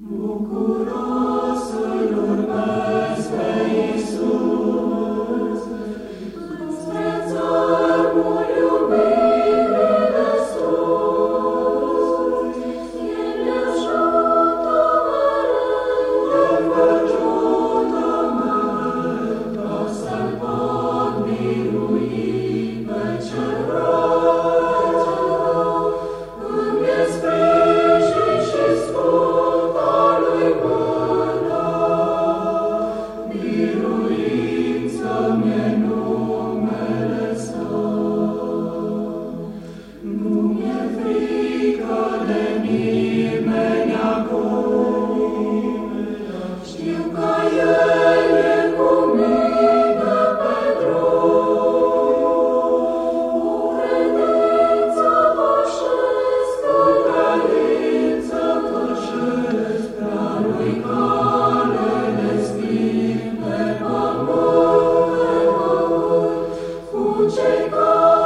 Bucură shake off.